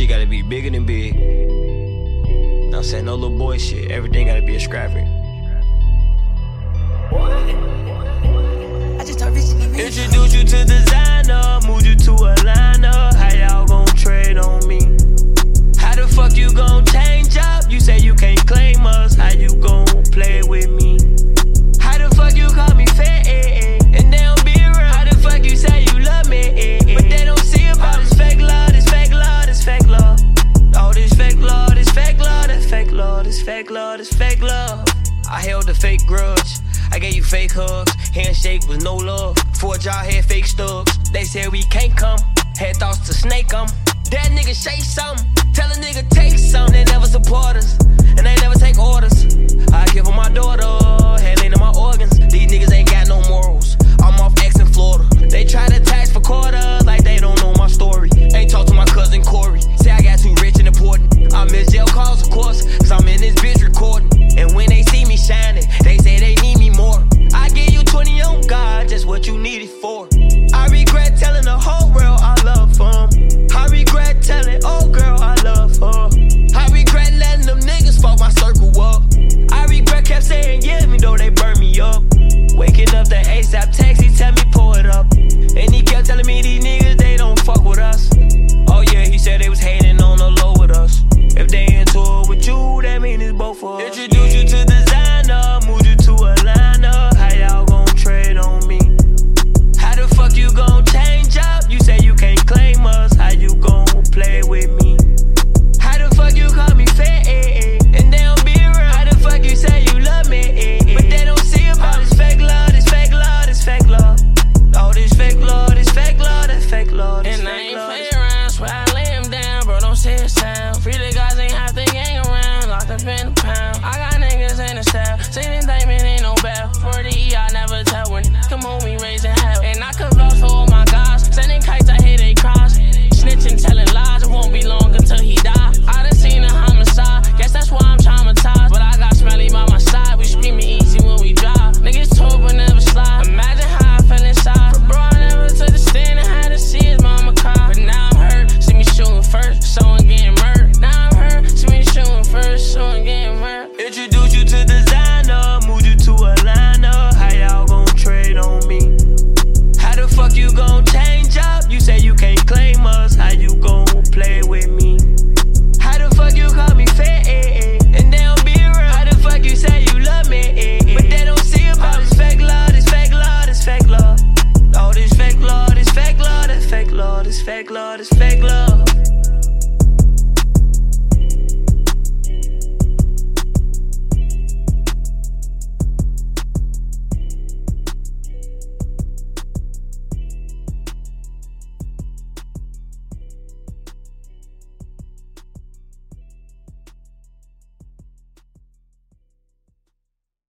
shit gotta be bigger than big. I'm saying no little boy shit. Everything gotta be a scrapper. Introduce you to the fake grudge. I gave you fake hugs, handshake with no love. Four jaw had fake stubs. They said we can't come, had thoughts to snake them. That nigga say something, tell a nigga take something. They never support us, and they never take It's both of us. fake love, this fake love.